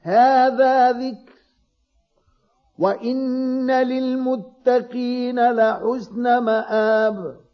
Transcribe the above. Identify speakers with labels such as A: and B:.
A: هذا ذكر. وإن للمتقين لحسن مآب.